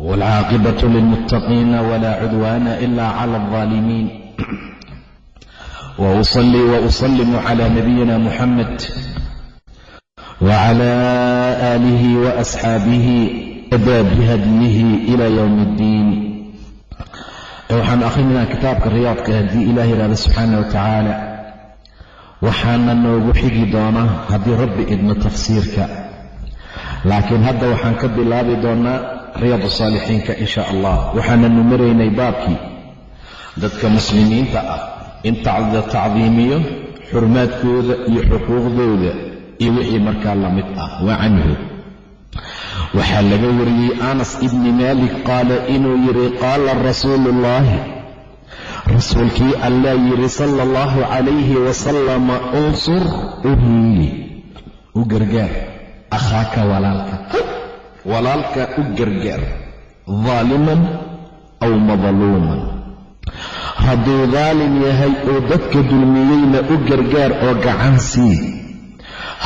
والعاقبة للمتقين ولا عدوان إلا على الظالمين وأصلي وأسلم على نبينا محمد وعلى آله وأصحابه أدى بهديه إلى يوم الدين waxaan akhrinaa kitaabka riyaadka haddii ilaah ihahda subxaana wa tacaala waxaana noogu xigi doonaa haddii rabbi idmo tafsiirka laakiin hadda waxaan ka bilaabi doonaa riyaad saalixiinka in sha allah waxaananu maraynay baabkii. Dadka muslimiinta ah in tacdiimiyo xurmaadkooda iyo xuquuqdooda iyo wixii markaa la mid ah wa canhu. Waxaa laga wariyey anas ibni maalik qaala inuu yidhi qaala rasuulu ullaahi rasuulkii allaa yidhi sala allahu calayhi wasalama unsur u hiili u gargaar akhaaka walaalka walaalka u gargaar daaliman aw madluuman. Hadduu daalim yahay oo dadka dulmiyeyna u gargaar oo gacan sii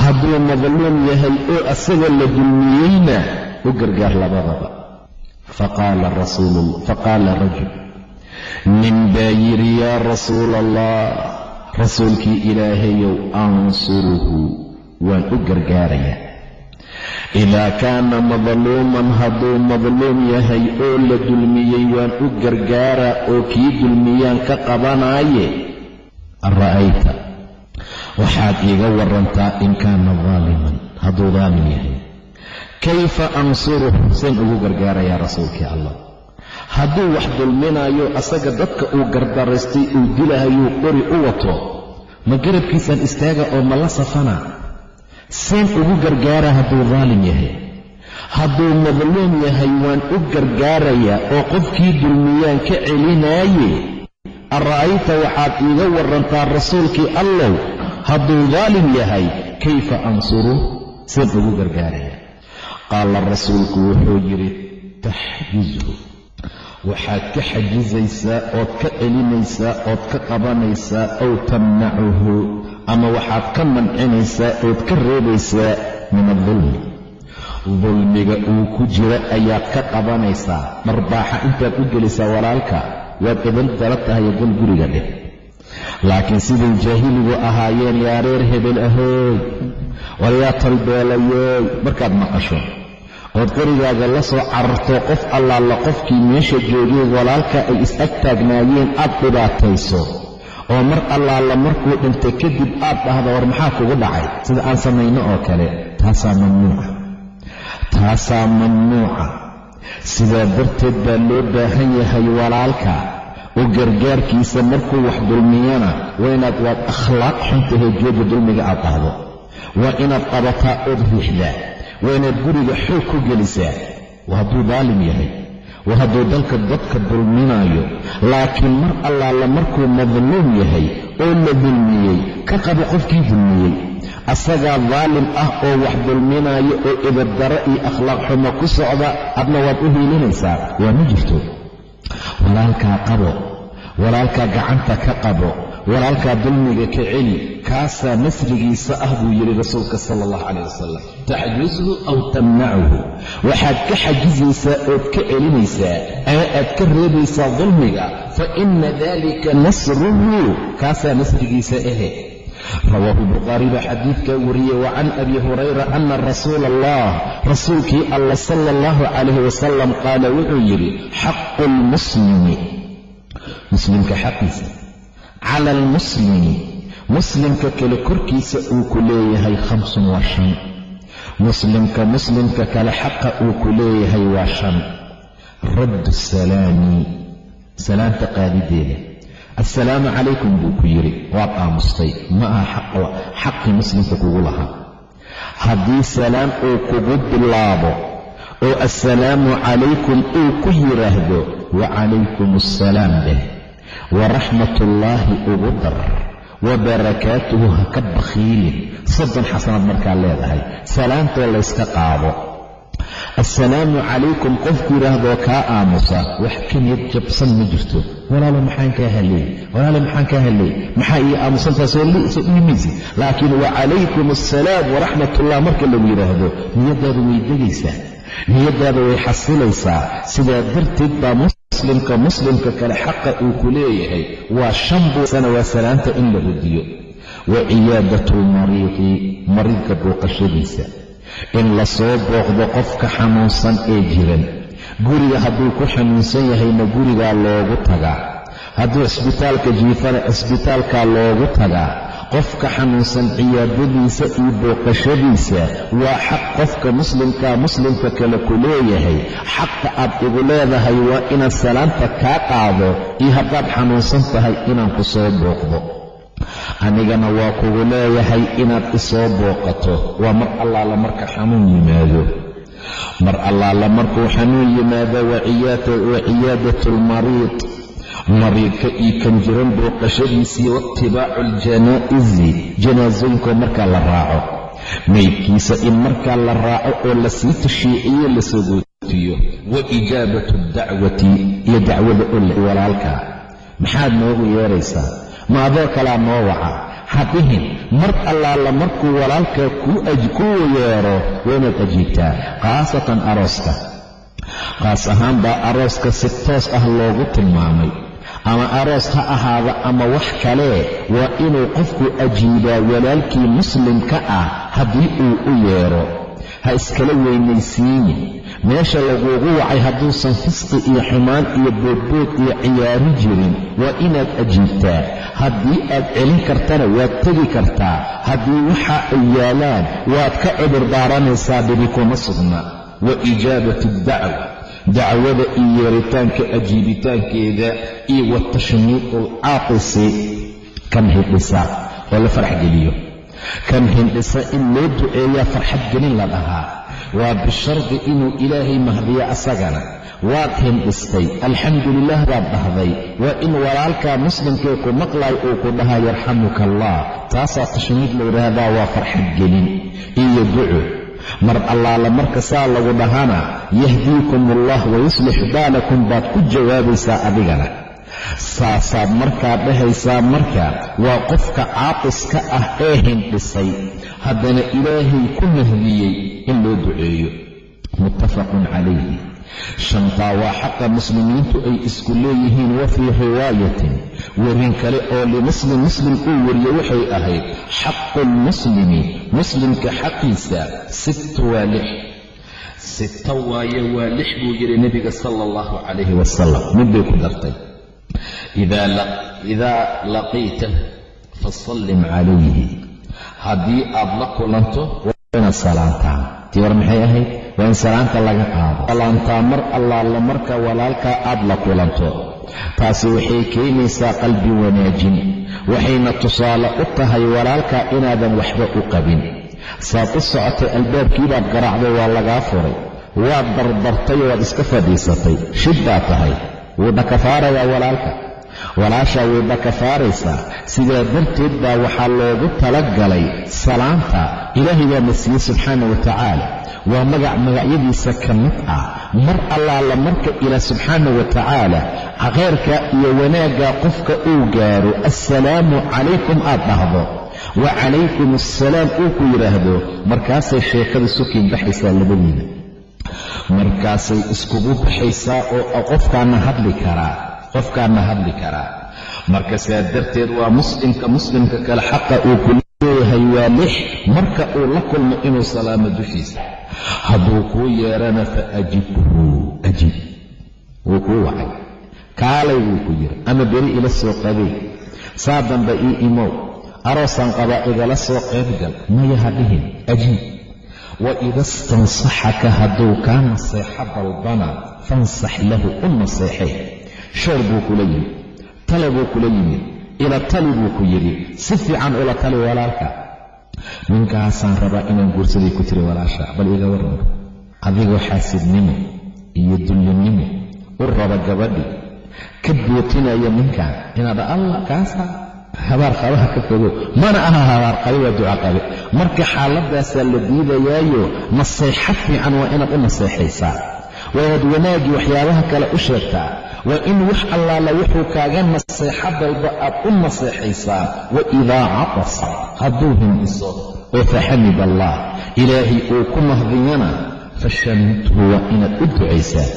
hadduu madluum yahay oo asaga la dulmiyeyna u gargaar labadaba. Faqaala rajul nin baa yidhi yaa rasuula allah rasuulkii ilaahayow ansuruhu waan u gargaarayaa idaa kaana madluuman hadduu madluum yahay oo la dulmiyey waan u gargaaraa oo kii dulmiyaan ka qabanaaye? Ara'ayta waxaad iiga warantaa in kaana daaliman hadduu daalim yahay. Kayfa ansuruh? Seen ugu gargaarayaa rasuulkii allah. Hadduu wax dulminayo asaga dadka uu gardaraystay uu dilahayuu qori u wato ma garabkiisaan istaaga oo ma la safana seen ugu gargaara hadduu daalim yahay? Hadduu madluum yahay waan u gargaarayaa oo qofkii dulmiyaan ka celinaaye ara'ayta waxaad iiga warantaa rasuulkii allow. Hadduu daalim yahay kayfa ansuru seen ugu gargaaraya qaala rasuulku wuxuu yidhi taxjizhu waxaad ka xajisaysaa ood ka celinaysaa ood ka qabanaysaa ow tamnacuhu ama waxaad ka mancinaysaa ood ka reebaysaa min adulmi dulmiga uu ku jira ayaad ka qabanaysaa. Dharbaaxa intaad u gelisaa walaalka waad eban dala tahay gal guriga dheh. Laakiin siday jaahiligu ahaayeen yaa reer hebel ahooy waryaa talbeelayooy markaad maqasho. Ood qorigaaga la soo cararto qof allaala qofkii meesha joogay walaalka ay is-ag taagnaayeen aad dhibaatayso oo mar allaala markuu dhintay kadib aad dhahdo war maxaa kugu dhacay? Sida aan samayno oo kale taasaa mamnuuca. Taasaa mamnuuca. Sidaa darteed baa loo baahan yahay walaalka. Oo gargaarkiisa markuu wax dulmiyana waa inaad waad akhlaaq xuntahay jooga dulmiga aad dhahdo. Waa inaad qabataa ood riixdaa. Waa inaad guriga xoog ku gelisaa. Waa hadduu daalim yahay waa hadduu dalka dadka dulminaayo laakiin mar allaala markuu madluum yahay oo la dulmiyey ka qabo qofkii dulmiyey asagaa daalim ah oo wax dulminaayo oo idabdaro iyo akhlaaq xumo ku socda adna waad u hiilinaysaa. Waa ma jirto? Walaalkaa qabo walaalkaa gacanta ka qabo walaalkaa dulmiga ka celi kaasaa nasrigiisa ah buu yidhi rasuulka sala allahu calayh wasalam taxjushu aw tamnacuhu. Waxaad ka xajisaysaa ood ka celinaysaa ama aad ka reebaysaa dulmiga fa inna dalika nasruhu kaasaa nasrigiisa ahe rawaahu bukhaari baa xadiidkaa wariyey wa can abi hurayra ana rasuula allah rasuulkii alla sala allahu calayh wasalam qaala wuxuu yidhi xaqu lmuslimi muslimka xaqiisa cala almuslimi muslimka kale korkiisa uu ku leeyahay khamsun waa shan muslimka muslimka kale xaqa uu ku leeyahay waa shan raddu salaami salaamta qaadideeda assalaamu calaykum buu ku yidhi waad aamustay ma aha xaqii muslimka kugu lahaa haddii salaam uu kugu bilaabo oo assalaamu calaykum uu ku yidhaahdo wacalaykum assalaam leh waraxmatullaahi ugu dar wa barakaatuhu ha ka bakhiilin soddon xasanaad markaa leedahay salaantoo layska qaado assalaamu calaykum qofku yidhaahdoo kaa aamusa wax ka niyad jabsan ma jirto walaalo maxaan kaa hadlay walaalo maxaan kaa hadlay maxaa ii aamusantaasoo dhiimaysid laakiin wacalaykum assalaam waraxmatullah marka lagu yidhaahdo niyaddaadu way degaysaa niyaddaada way xasilaysaa sidaa darteed baa muslimka muslimka kale xaqa uu ku leeyahay waa shan buusana waa salaanta in la radiyo wa ciyaadatu lmariidi mariidka booqashadiisa. In la soo booqdo qofka xanuunsan ee jiran. Guriga hadduu ku xanuunsan yahayna gurigaa loogu tagaa. Hadduu cisbitaalka jiifana cisbitaalkaa loogu tagaa qofka xanuunsan ciyaadadiisa iyo booqashadiisa waa xaq qofka muslimkaa muslimka kale ku leeyahay. Xaqa aad igu leedahay waa inaad salaanta kaa qaado iyo haddaad xanuunsan tahay inaan ku soo booqdo. Anigana waa kugu leeyahay inaad isoo booqato. Waa mar allaala marka xanuun yimaado. Mar allaala markuu xanuun yimaado wa ciyaadatu almariid mariidka iyo kan jiran booqashadiisii waitibaacu aljanaa'izi janaasooyinkoo markaa la raaco. Maydkiisa in markaa la raaco oo la sii tashiiciyo la sagootiyo wa ijaabatu dacwati iyo dacwada oo walaalka. Maxaad noogu yeeraysaa? Ma adoo kalaa noo waca. Hadihin mar allaala markuu walaalkaa kuu yeero waa inaad ajiibtaa khaasatan arooska. Qaas ahaan baa arooska si toos ah loogu tilmaamay ama aroos ha ahaada ama wax kalee waa inuu qofku ajiibaa walaalkii muslimka ah haddii uu u yeero. Ha iskala weynaysiinin meesha laguugu wacay hadduusan fisqi iyo xumaan iyo boodbood iyo ciyaari jirin waa inaad ajiibtaa. Haddii aad celin kartana waad tegi kartaa. Haddii waxa ay yaalaan waad ka cudur daaranaysaa dhibi kuma sugna. Wa ijaabatu dacwa dacwada iyo yeeritaanka ajiibitaankeeda iyo wa tashmiicu alcaaqisi kan hindhisa oo la farax geliyo. Kan hindhisa in loo duceeyaa farxad gelin la dhahaa. Waa bishardi inuu ilaahay mahdiyo asagana. Waad hindhistay. Alxamdulilah baad dhahday. Waa in walaalkaa muslimkee ku maqlay uu ku dhahaa yarxamuka allah taasaa tashmiid la yidhaahdaa waa farxad gelin iyo duco mar allaala marka saa lagu dhahana yahdiikum allah wayuslix baalakum baad ku jawaabaysaa adigana. Saasaad markaa dhahaysaa marka waa qofka caaqiska ah ee hindhisay. Haddana ilaahay ku nahdiyey in loo duceeyo. Muttafaqun calayhi shantaa waa xaqa muslimiintu ay isku leeyihiin wa fii riwaayatin. Werin kale oo limuslim muslim uu wariye waxay ahayd xaqu lmuslimi muslimka xaqiisa sittu waa lix. Sita waaye waa lix buu yidhi nebiga sala allahu calayhi wasalam mid bay ku dartay. Idaa laqiita fasallim calayhi. Haddii aad la kulanto waa inaad salaantaan tii war maxay ahayd waa in salaanta laga qaado. Salaantaa mar allaala marka walaalkaa aad la kulanto. Taasi waxay keenaysaa qalbi wanaajin waxayna tusaale u tahay walaalkaa inaadan waxba u qabin. Saad u socotay albaabkiibaad garaacday waa lagaa furay. Waad dardartay waad iska fadhiisatay. Shid baa tahay. Wuu dhakafaarayaa walaalka. Walaashaa way dhakafaaraysaa sidaa darteed baa waxaa loogu talagalay salaanta ilaahay baa na siiyey subxaana wa tacaala waa magac magacyadiisa ka mid ah. Mar allaala marka ilaah subxaana wa tacaala khayrka iyo wanaagga qofka uu gaaro assalaamu calaykum aad dhahdo. Wa calaykum assalaam uu ku yidhaahdo markaasay sheekada sukiin baxaysaa labadiina. Markaasay iskugu baxaysaa oo qofkaana hadli karaa. Qofkaana hadli karaa. Marka saa darteed waa muslimka muslimka kale xaqa uu ku leeyahay waa lix. Marka uu la kulmo inuu salaamo dushiisa hadduu kuu yeerana fa ajibhu ajib. Wuu kuu wacay. Kaalay wuu ku yiri ama beri ila soo qabay saa dambe ii imow. Aroosaan qabaa igala soo qaybgal maya ha dhihin. Ajiib wa ida istansaxaka hadduu kaa naseexo dalbana fansax lahu u naseexay. Shoor buu kula yimid tale buu kula yimid ila tali buu ku yidhi si fiican ula tali walaalka ninkaasaan rabaa inaan guursaday ku tiri walaasha bal iga warran adigoo xaasidnimo iyo dullinimo u raba gabadhi. Ka bootinaya ninkan inaad allah kaasa habaar qabaha ka fogo. Mana aha habaar qabe waa duca qabe marka xaaladaasaa la diidayaayo naseexo fiican waa inaad u naseexaysaa waa inaad wanaaggii waxyaabaha kale u sheegtaa waa in wax allaala wuxuu kaaga naseexo dalba aad u naseexaysaa wa idaa catasa hadduu hindhiso oo faxamid allah ilaahay uu ku mahdiyana fashamidhu waa inaad u ducaysaa.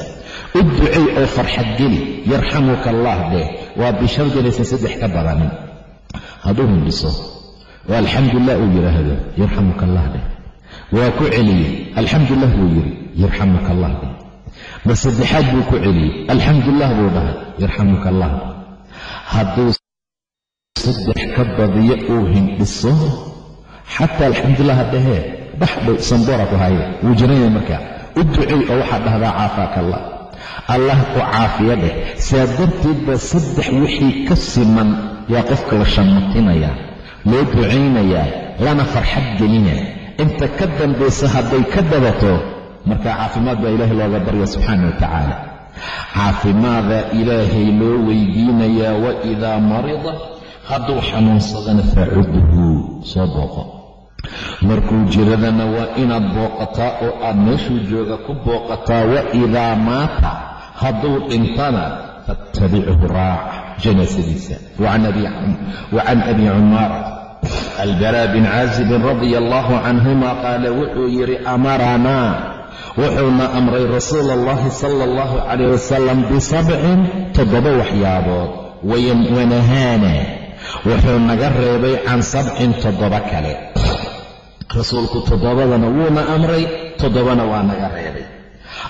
U ducay oo farxad geli yarxamuka allah dheh waa bishardilaysan saddex ka badanin hadduu hindhiso oo alxamdulilah uu yidhaahdo yarxamuka allah dheh waa ku celiyey alxamdulilah buu yidhi yarxamuka allah dheh mar saddexaad buu ku celiyey alxamdulilah buu dhahay yarxamuka allah hadduu saddex ka badiyo uu hindhiso xataa alxamdulilah hadhahee baxdhow sanboora ku haye wuu jiranyahay markaa u ducay oo waxaad dhahdaa caafaaka allah allah ku caafiya dheh saa darteed baa saddex wixii ka siman yaa qofka la shammatinayaa loo ducaynayaa lana farxad gelina inta ka dambaysa hadday ka dabato markaa caafimaad baa ilaahay looga barya subxaana wa tacaala. Caafimaadaa ilaahay loo weydiinayaa wa idaa marida hadduu xanuunsadana facudhu soo booqo. Markuu jiradana waa inaad booqataa oo aad meeshuu jooga ku booqataa wa idaa maata hadduu dhintana fattabichu raac janaasadiisa. Wacan abi cumaara albara bin caazibin radia allahu canhuma qaala wuxuu yidhi amaranaa wuxuuna amray rasuula allahi sala allahu calayh wasalam bisabcin toddoba waxyaabood wanahaana wuxuu naga reebay can sabcin toddoba kale. Rasuulku toddobadana wuuna amray toddobana waa naga reebay.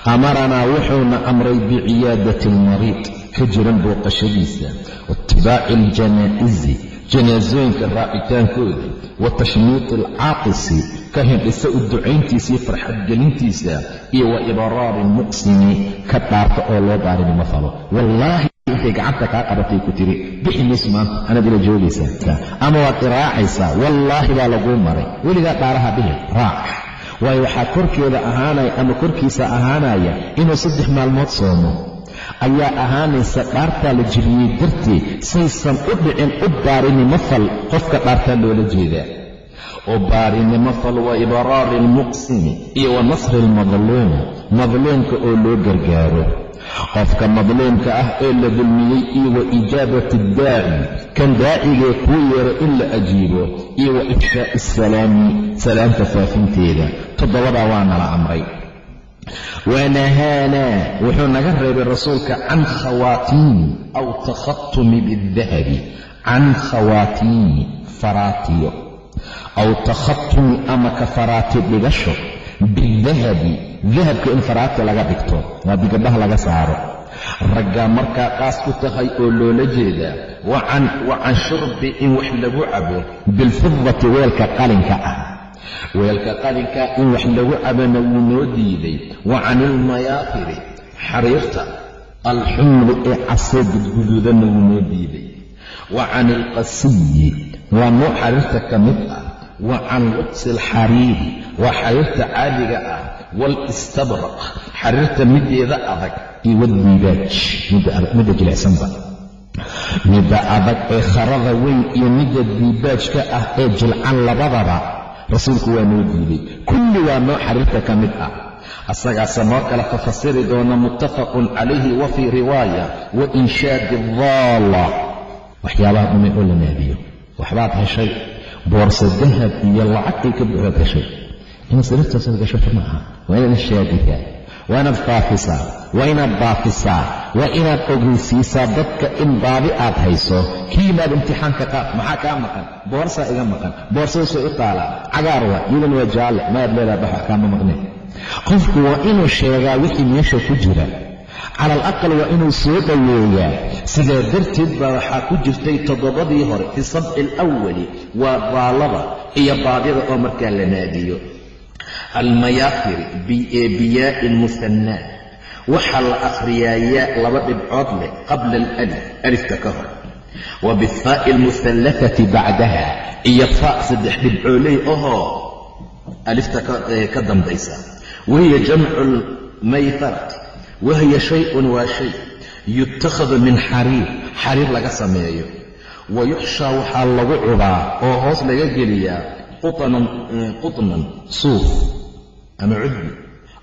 Amaranaa wuxuuna amray biciyaadati almariid ka jiran booqashadiisa waitibaaci aljanaa'izi janaasooyinka raacitaankooda wa tashmiiti alcaaqisi ka hindhisa u ducayntiisa iyo farxadgelintiisa iyo wa ibraari almuqsimi ka dhaarta oo loo daarinimo falo. Wallaahi intay gacanta kaa qabatay ku tiri bixi mayso maanta anaad ila joogaysaa ama waad iraacaysaa wallaahi baa laguu maray. Weligaa dhaaraha dhihin raac. Waayo waxaa korkeeda ahaanaya ama korkiisa ahaanaya inuu saddex maalmood soomo ayaa ahaanaysa dhaartaa la jibiyey darteed saysan u dhicin u baarinimo fal qofka dhaartaa loola jeedaa. Oo baarinimo fal wa ibraari almuqsimi iyo wa nasri almadluum madluumka oo loo gargaaro. Qofka madluumka ah ee la dulmiyey iyo wa ijaabati addaaci kan daacigee kuu yeero in la ajiibo iyo wa ifshaa'i asalaami salaamta faafinteeda. Toddobadaa waa nala amray wanahaanaa wuxuu naga reebay rasuulka can khawaatiimi aw takhatumi bidahabi can khawaatiimi faraatiyo aw takhatumi ama ka faraati dhigasho bidahabi dahabka in faraati laga dhigto waa digabhaha laga saaro raggaa markaa qaas ku tahay oo loola jeedaa wa can shurbi in wax lagu cabo bilfidati weelka qalinka ah weelka qalinka in wax lagu cabana wuu noo diiday. Wa can ilmayaafiri xariirta alxumri ee casee gudguduudanna wuu noo diiday. Wa can ilqasiyi waa noo xariirta ka mid ah. Wa can lubsi alxariiri waa xariirta caadiga ah. Waalistabraq xariirta mideeda adag iyo waddiibaaj midda jilicsanba. Midda adag ee kharada weyn iyo midda diibaajka ah ee jilcan labadaba rasuulku waa noo diiday. Kulli waa noo xariirta ka mid ah. Asagaase noo kala fafasiri doona muttafaqun calayhi wa fii riwaaya wa inshaadi daalla waxyaabaha dhumay oo la naadiyo waxbaad heshay boorse dahab iyo lacagtay ka buuxaad heshay inaad sariirtaasaad gashato maaha waa inaad shaadikaa waa inaad faafisaa waa inaad baafisaa waa inaad ogeysiisaa dadka in baadi aad hayso. Kii yimaad imtixaanka qaad maxaa kaa maqan? Boorsaa iga maqan. Boorsadaasoo i taalaa cagaar waa iyadana waa jaalle maad leedaha baxa kaama maqneen qofku waa inuu sheegaa wixii meesha ku jira. Cala al aqal waa inuu soo dhoweeyaa. Sidaa darteed baa waxaa ku jirtay toddobadii hore fi sabci alawali waa daallada iyo baadida oo markaa la naadiyo. Almayaafiri biyaai lmuhannaa waxaa la akhriyaa yaa laba dhibcood leh qabla alif alifta ka hor. Wa bifaa'i almuhallafati bacdaha iyo faa saddex dhibcooley ahoo alifta ka dambaysa. Wahiya jamcu lmaytarati wahiya shay-un waa shay yutakhadu min xariir xariir laga sameeyo. Wa yuxshaa waxaa lagu cubaa oo hoos laga geliyaa qutnan suuf ama cudbi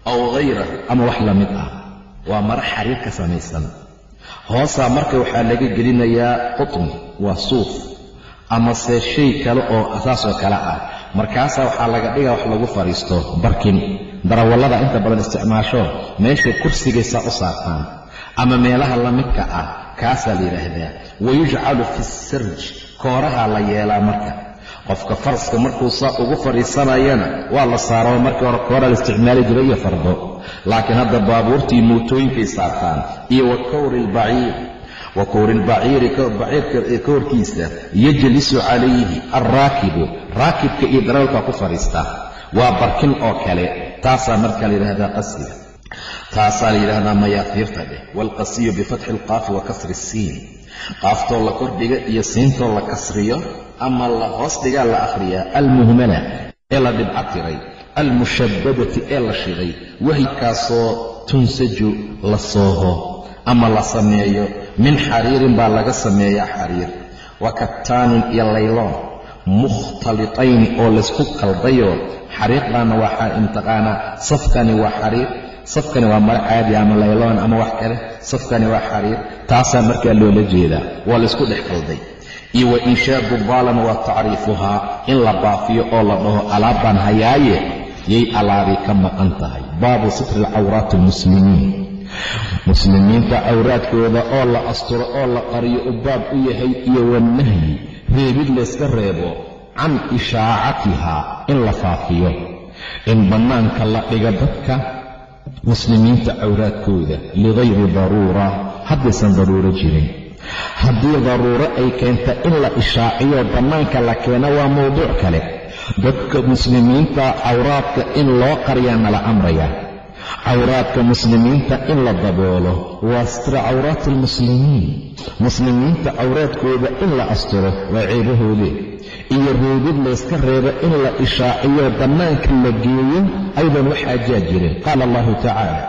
aw hayrahu ama wax la mid ah waa maro xariir ka samaysan. Hoosaa marka waxaa laga gelinayaa qutni waa suuf amase shay kale oo saasoo kale ah. Markaasaa waxaa laga dhigaa wax lagu fadhiisto barkin darawallada inta badan isticmaasho meeshay kursigaysaa u saartaan ama meelaha la midka ah kaasaa la yidhaahdaa wayujcalu fi sarj koorahaa la yeelaa marka. Qofka faraska markuu saa ugu fadhiisanayana waa la saarao markii hore kooraa la isticmaali jiray iyo fardo laakiin hadda baabuurtii mootooyinkay saartaan iyo wa kowri lbaciir wa kowri lbaciiri baciirka kowrkiisa yajlisu calayhi alraakibu raakibka iyo darawalkaa ku fadhiista. Waa barkin oo kale taasaa marka la yidhaahdaa qasiga taasaa la yidhaahdaa mayaafiirta dheh waalqasiyu bifatxi alqaafi wa kasri isiin qaaftoo la kordhiga iyo siintoo la kasriyo ama la hoos dhigaa la akhriyaa almuhmala ee la dhibca tiray almushabadati ee la shiday. Wahikaasoo tunsaju la sooho ama la sameeyo. Min xariirin baa laga sameeyaa xariir. Wa kataanin iyo layloon. Mukhtalitayn oo laysku qaldayo xariiqdaana waa imtiqaanaa safkani waa xariir. Safkani waa maro caadi ama layloon ama wax kale. Safkani waa xariir. Taasaa markaa loola jeedaa. Waa laysku dhex qalday iyo wa inshaadu baalan waa tacriifuhaa. In la baafiyo oo la dhaho alaabbaan hayaaye yay alaaday ka maqan tahay. Baabu sitri alcawraati almuslimiin. Muslimiinta cawraadkooda oo la asturo oo la qariyo u baab u yahay iyo wanahyi reebid layska reebo can ishaacatihaa in la faafiyo. In bannaanka la dhiga dadka muslimiinta cawraadkooda ligayri daruura haddaysan daruuro jirin. Haddii daruuro ay keenta in la ishaaciyo bannaanka la keeno waa mowduuc kale dadka muslimiinta cawraadka in loo qariyaa nala amraya. Cawraadka muslimiinta in la daboolo. Waa sitra cawraati almuslimiin muslimiinta cawraadkooda in la asturo waa ceebahoodee iyo reebid layska reebo in la ishaaciyo bannaanka la geeyo aydan waxaajaa jirin. Qaala allahu tacaala.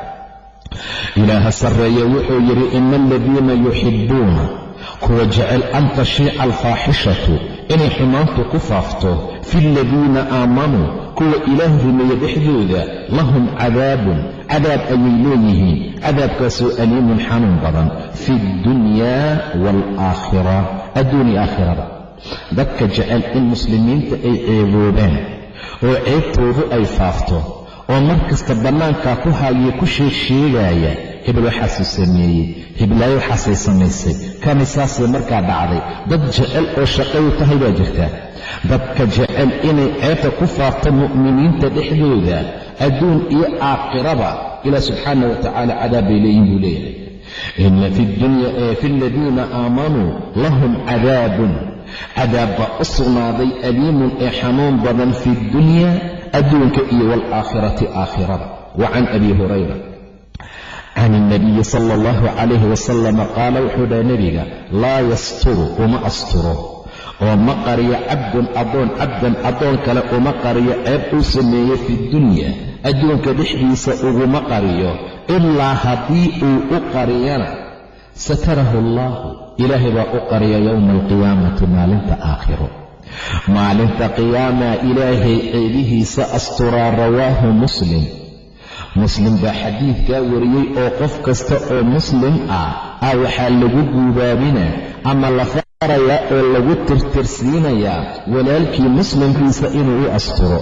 Ilaaha sarreeye wuxuu yidhi ina aladiina yuxibbuuna kuwa jecel an tashiica alfaaxishatu inay xumaantu ku faafto fi aladiina aamanuu kuwa ilaah rumeeye dhexdooda lahum cadaabun cadaab ayay leeyihiin cadaabkaasoo aliimun xanuun badan fi addunyaa waalaakhira adduuniya aakhirada. Dadka jecel in muslimiinta ay ceeboobaan oo ceebtoodu ay faafto oo mar kasta bannaankaa ku haayo ku sheegsheegaaya hebel waxaasuu sameeyey hiblaayo waxaasay samaysay. Kani saasay markaa dhacday. Dad jecel oo shaqayu tahay baa jirta. Dadka jecel inay ceebta ku faafto mu'miniinta dhexdooda adduun iyo aakhiraba ilaah subxaana wa cadaab bay leeyihiin buu leeyahay. Ina fi aladiina aamanuu lahum cadaabun. Cadaab baa u sugnaaday aliimun ee xanuun badan fi dunya adduunka iyo waalaakhirati aakhirada. Wa can abi hurayra can ilnabiyi sala allahu calayhi wasalama qaala wuxuu dhaha nebiga laa yasturu uma asturo oo ma qariyo cabdun addoon cabdan addoon kale uma qariyo ceeb uu sameeyey fi dunya adduunka dhexdiisa uguma qariyo ilaa haddii uu u qariyana satarahu allaahu ilaahay baa u qariya yowma alqiyaamati maalinta aakhiro maalinta qiyaamaa ilaahay ceebihiisa asturaa rawaahu muslim muslim baa xadiidkaa wariyey oo qof kasta oo muslim ah ah waxaa lagu guubaabinaa ama la farayaa oo lagu tirtirsiinayaa walaalkii muslimkiisa inuu u asturo.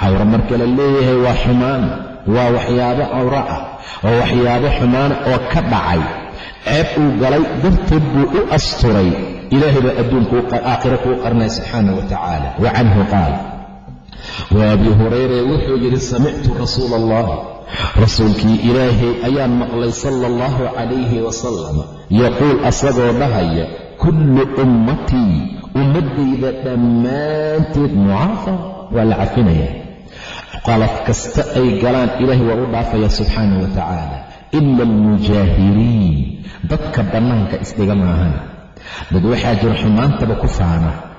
Cawro marka la leeyahay waa xumaan waa waxyaabo cawro ah oo waxyaabo xumaan oo ka dhacay. Ceeb uu galay darteed buu u asturay. Ilaahay baa adduunka aakhira kuu qarnay subxaana wa tacaala. Wa canhu qaal wa abi hurayre wuxuu yidhi samictu rasuula allahi rasuulkii ilaahay ayaan maqlay sala allahu calayhi wasalam yaquul asagoo dhahaya kullu ummatii ummaddayda dhammaanteed mucaafa waa la cafinaya. Qalad kasta ay galaan ilaahay waa u dhaafaya subxaana wa tacaala ila almujaahiriin. Dadka bannaanka isdhiga maahan. Dad waxaa jira xumaantaba ku faana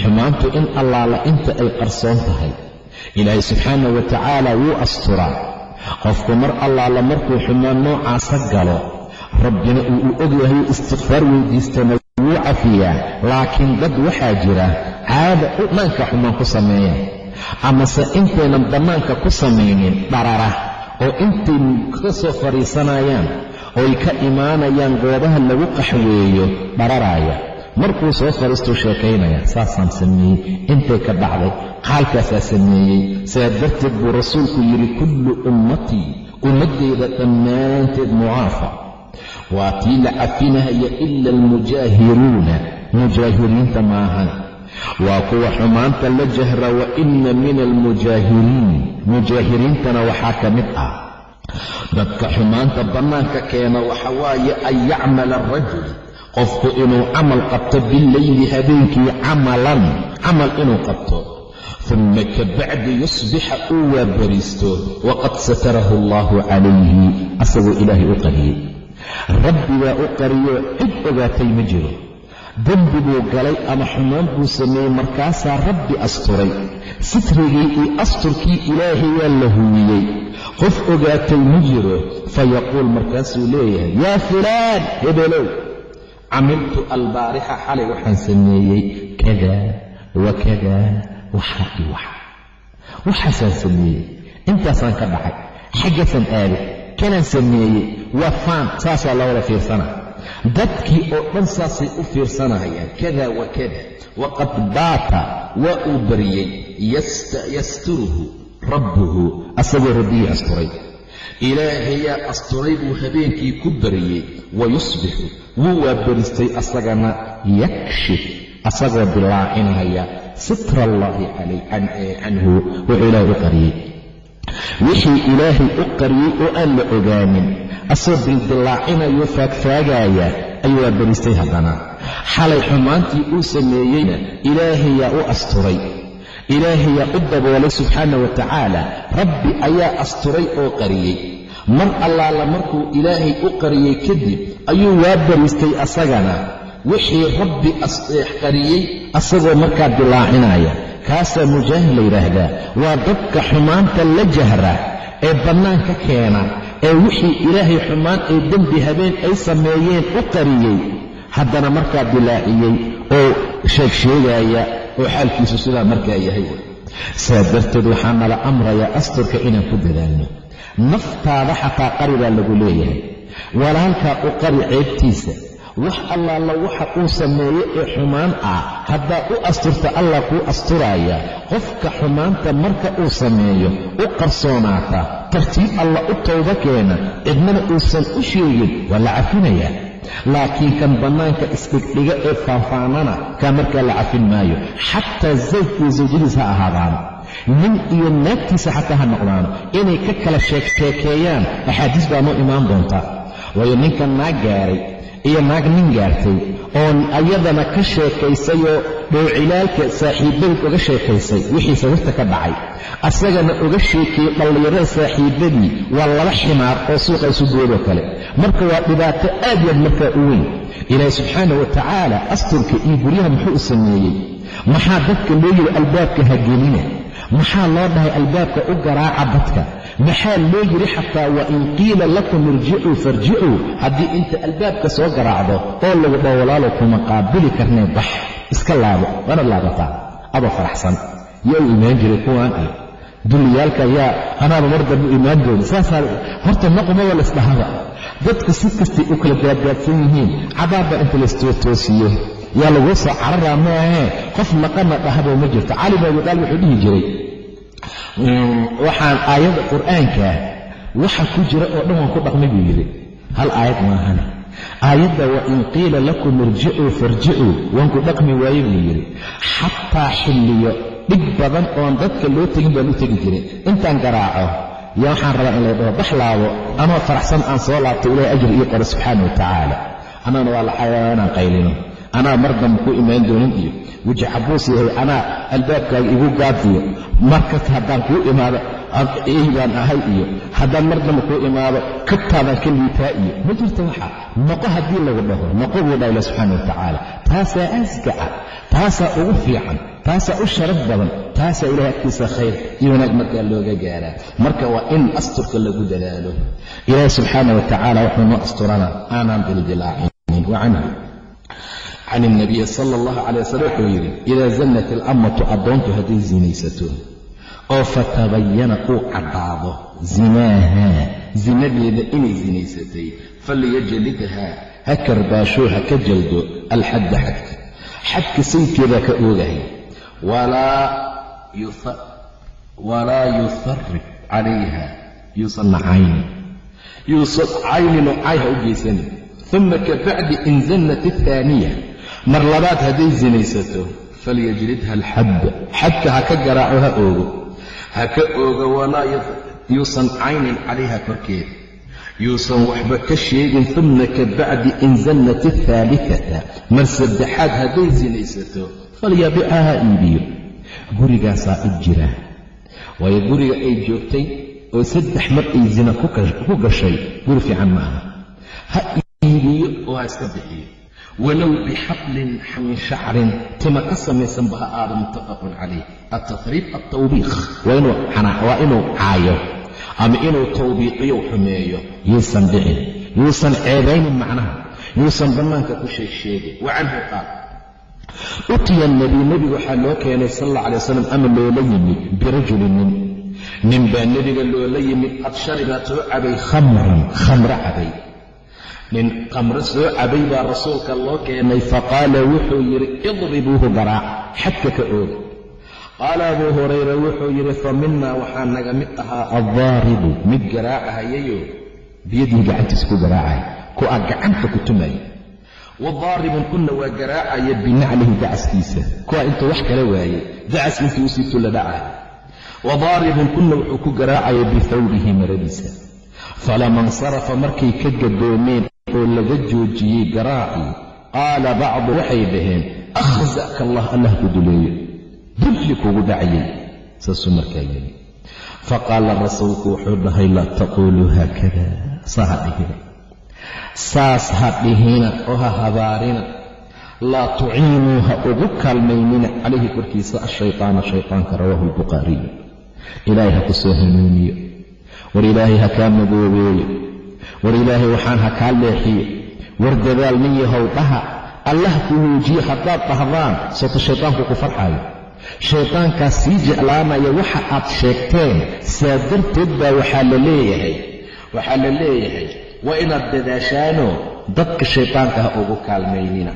xumaantu in allaala inta ay qarsoon tahay. Ilaahay subxaana wa tacaala wuu asturaa. Qofku mar allaala markuu xumaan noocaasa galo rabbina uu u ogyahay istikfaar weydiistana wuu cafiyaa. Laakiin dad waxaa jira caada bannaanka xumaan ku sameeya. Amase intaynan bannaanka ku samaynin dharara oo intay ka soo fadhiisanayaan ooy ka imaanayaan goobaha lagu qaxweeyo dhararaaya markuu soo fadhiistuu sheekaynaya saasaan sameeyey. Intay ka dhacday qaalkaasaa sameeyey. Sidaa darteed buu rasuulku yidhi kullu ummatii ummaddayda dhammaanteed mucaafa. Waa tii la cafinahaya ila almujaahiruuna. Mujaahiriinta maahan waa kuwa xumaanta la jahra wa ina min almujaahiriin mujaahiriintana waxaa ka mid ah dadka xumaanta bannaanka keena waxa waaye an yacmala arajul qofku inuu camal qabto bileyli habeenkii camalan camal inuu qabto. Uma kabacdi yusbixa uu waabariisto waqad satarahu allahu calayhi asagoo ilaahay u qariyey. Rabbigaa u qariyo cid ogaatay ma jiro. Dembi buu galay ama xumaan buu sameeyey markaasaa rabbi asturay. Sitrigii iyo asturkii ilaahay waa la huwiyey qof ogaatay ma jiro fayaquul markaasuu leeyahay yaa fulaan hebelow camiltu albaarixa xalay waxaan sameeyey kada wa kada waxa i waxa waxaasaan sameeyey intaasaan ka dhacay xaggaasaan aaday kanaan sameeyey waa faan saasaa la wada fiirsana dadkii oo dhan saasay u fiirsanayaan kada wa kada waqad baata waa uu bariyey yasturuhu rabbuhu asagoo rabbigii asturay ilaahayaa asturay buu habeenkii ku bariyey wa yusbixu wuu waabaristay asagana yakshif asagoo dilaacinaya sitra allaahi canhu wuxuu ilaahay u qariyey wixii ilaahay u qariyey oo aan la ogaanin asagoo dildilaacinayo faagfaagaaya ayuu waabaristay haddana. Xalay xumaantii uu sameeyeyna ilaahayaa u asturay ilaahayaa u daboolay subxaana wa tacaala rabbi ayaa asturay oo qariyey mar allaala markuu ilaahay u qariyey kadib ayuu waa bariistay asagana wixii rabbi qariyey asagoo markaa dilaacinaya kaasaa mujaahid la yidhaahdaa waa dadka xumaanta la jahra ee bannaanka keena ee wixii ilaahay xumaan ee dembi habeen ay sameeyeen u qariyey haddana markaa dilaaciyey oo sheegsheegaya oo xaalkiisu sidaa markaa yahay. Saa darteed waxaa nala amrayaa asturka inaan ku dadaalno naftaada xataa qari baa lagu leeyahay. Walaalkaa u qari ceebtiisa. Wax allaala waxa uu sameeye ee xumaan ah haddaad u asturta allah kuu asturaaya qofka xumaanta marka uu sameeyo u qarsoonaata tartiib allah u towba keena cidnana uusan u sheegin waa la cafinayaa laakiin kan bannaanka isdhigdhiga ee faanfaanana kaa markaa la cafin maayo xataa zawjkiiyo zawjadiis ha ahaadaano nin iyo naagtiisa xataa ha noqdaano inay ka kala sheegsheekeeyaan axaadiis baa noo imaan doontaa waayo ninka naag gaaray iyo naag nin gaartay oon ayadana ka sheekaysayoo dhowcilaalka saaxiibadeed uga sheekaysay wixii sawirta ka dhacay asagana uga sheekeeyey dhallinyarada saaxiibadii waa laba ximaar oo suuqa isu boodoo kale. Marka waa dhibaato aad yaad markaa u weyn. Ilaahi subxaana wa tacaala asturka iyo guryaha muxuu u sameeyey. Maxaa dadka loo yidhi albaabka ha gelina maxaa loo dhahay albaabka u garaaca dadka? Maxaa loo yidhi xataa wa in qiila lakum irjicuu farjicuu haddii inta albaabka soo garaacdo oo lagu dhaho walaalo kuma qaabili karnee bax. Iska laabo waana laabataa. Adoo faraxsan. Yaa u imaan jiray kuwaan iyo dulliyaalka yaa anaaba mar dambe u imaan dooni saasaa horta maqumaba laysdhahaba dadku si kastay u kala gaadgaadsan yihiin cabaabba inta laystotoosiyo yaa laguu soo cararaa maahee qof maqana dhahabo ma jirto. Cali bin abi taalib wuxuu dhihi jiray. Waxaan aayadda qur'aankaa waxa ku jira oo dhan waan ku dhaqmay buu yidhi. Hal aayad maahan aayadda wa in qiila lakum irjicuu farjicuu waan ku dhaqmi waaye buu yidhi. Xataa xilliyo dhib badan oon dadka loo tegin baan u tegi jiray. Intaan garaaco yaa waxaan rabaa in lay dhaho bax laabo anoo faraxsan aan soo laabto ilahay ajri ii qoro subxaana wa tacaala. Annagana waa laxayaa inaan qaylino. Anaa mar dambe ku imaan doonin iyo weji cabuus yahay anaa albaabkaaga igu gaadiyo markasta haddaan kuu imaado baan ahay iyo haddaan mar damba kuu imaado kabtaadaan ka liitaa iyo. Ma jirto waxa? Noqo haddii lagu dhaho noqo buu dhaha ilah subxaana wa tacaala. Taasaa aska ah taasaa ugu fiican taasaa u sharaf badan taasaa ilahay agtiisa khayr iyo wanaag markaa looga gaaraa. Marka waa in asturka lagu dadaalo. Ilaahi subxaana wa tacaala wuxuu noo asturana. Aanaan dildilaacinin wa canhu. Can ilnabiyi sala allahu calay wasalam wuxuu yidhi idaa zannat ilammatu addoontu oo fatabayana uu caddaado. Zinaahaa zinadeeda inay zinaysatay. Falyajlidhaa. Ha karbaashoo ha ka jaldo alxadda xadka. Xadka sayidkeedaa ka oogahay. Walaa yuharib calayha. Yuusan nacaynin yuusan cayninoo cayha u geysanin uma kabacdi in zannat ahaaniya mar labaad hadday sinaysato falyajridha alxadd xadka ha ka garaaco ha oogo ha ka oogo walaa yuusan caynin calayha korkeeda yuusan waxba ka sheegin uma kabacdi in zannat ahaaliata mar saddexaad hadday sinaysato falyabicha ha iibiyo gurigaasaa ib jira. Waayo guriga ay joogtay oo saddex mar ay zina ku gashay guri fiican ma aha ha iibiyo oo ha iska bixiyo walow bixablin min shacrin tima ka samaysanba ha aada muttafaqun calayh altathriib altawbiiq waa inuu caayo ama inuu tawbiiqiyo xumeeyo yuusan dhicin yuusan ceebaynin macnaha yuusan bannaanka ku sheegsheegin wa canhu qaal utiya nebiy nebiga waxaa loo keenay sal alay wasalam ama loola yimid birajulin nin nin baa nebiga loola yimid qad shariba soo cabay khamran khamro cabay nin khamro soo cabay baa rasuulka loo keenay faqaala wuxuu yidhi idribuuhu garaac xadka ka ooga qaala abuu hurayra wuxuu yidhi fa minaa waxaa naga mid ahaa addaaribu mid garaacahayayo biyadii gacantiisa ku garaacaya ku aa gacanta ku tumaya wadaaribun kunna waa garaacaya binaclihi dacaskiisa kuwaa intuu wax kala waayey dacaska intuu u sii tulla dhacaya wadaaribun kunna wuxuu ku garaacaya bihawbihi maradiisa. Falama insarafa markay ka gadoomeen oo laga joojiyey garaacii qaala bacdu waxay dhaheen akhza'ka allah allah ku duleeyo. Dulli kugu dhacayay saasuu markaa yidhi. Faqaala rasuulku wuxuu dhahay laa taquuluu haakada. Saa ha dhihina saas ha dhihina oo ha habaarina laa tuciinuu ha ugu kaalmaynina. Calayhi korkiisa ashaytaana shaytaanka rawaahu albukhaariyu ilaahay ha ku soo hanuuniyo. War ilaahay ha kaa madoobeeyo war ilaahay waxaan ha kaa leexiyo war dadaal nin yahow dhaha. Allah ku muujiye haddaad dhahdaan soto shaytaanku ku farxayo. Shaytaankaas sii jeclaanaya waxa aad sheegteen saa darteed baa waxaa la leeyahay. Waxaa la leeyahay waa inaad dadaashaanoo dadka shaytaanka ha ugu kaalmaynina.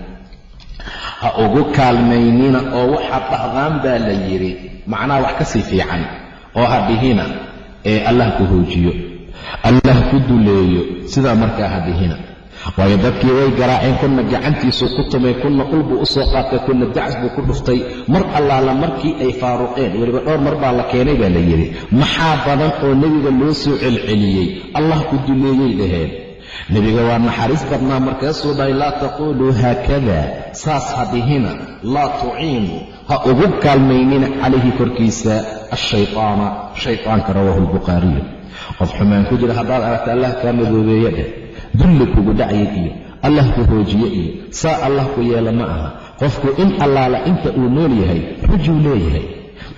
Ha ugu kaalmaynina oo waxaad dhahdaan baa la yidhi. Macnaha wax ka sii fiican oo ha dhihina ee allah ku hoojiyo allah ku duleeyo sidaa markaa ha dhihina waayo dadkii way garaaceen kuna gacantiisuu ku tumay kuna ul buu u soo qaatay kuna dacas buu ku dhuftay. Mar allaala markii ay faaruqeen weliba dhowr mar baa la keenay baa la yidhi maxaa badan oo nebiga loo soo celceliyey? Allah ku duleeyey dhaheen. Nebiga waa naxariis badnaa markaasuu dhahay laa taquuluu haakada. Saas ha dhihina laa tuciinuu ha ugu kaalmaynina calayhi korkiisa ashaytaana shaytaanka rawaahu albukhaariyu qof xumaan ku jira haddaad aragta allah kaa madoobeeye dheh. Dulli kugu dhacya iyo allah ku hoojiye iyo saa allah ku yeela ma aha. Qofku in allaala inta uu nool yahay rujuu leeyahay.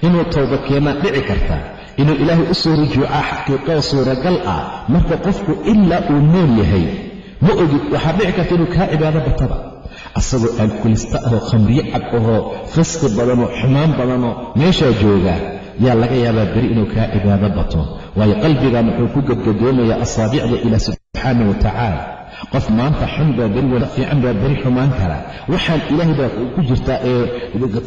Inuu towba keenaa dhici kartaa inuu ilaahay u soo rujuucaa xaqiiqoo suuragal ah marka qofku ilaa uu nool yahay ma ogid waxaa dhici karta inuu kaa cibaado bataba asagoo alkulista ahoo khamriye cad ahoo fasqi badanoo xumaan badanoo meeshaa joogaa yaa laga yaabaa beri inuu kaa cibaado bato. Waayo qalbigan wuxuu ku gadgadoomayaa asaabicda ilaah subxaana wa tacaala. Qof maanta xun baa beri wada fiican baa beri xumaan kara. Waxaan ilaahay baa ku jirtaa ee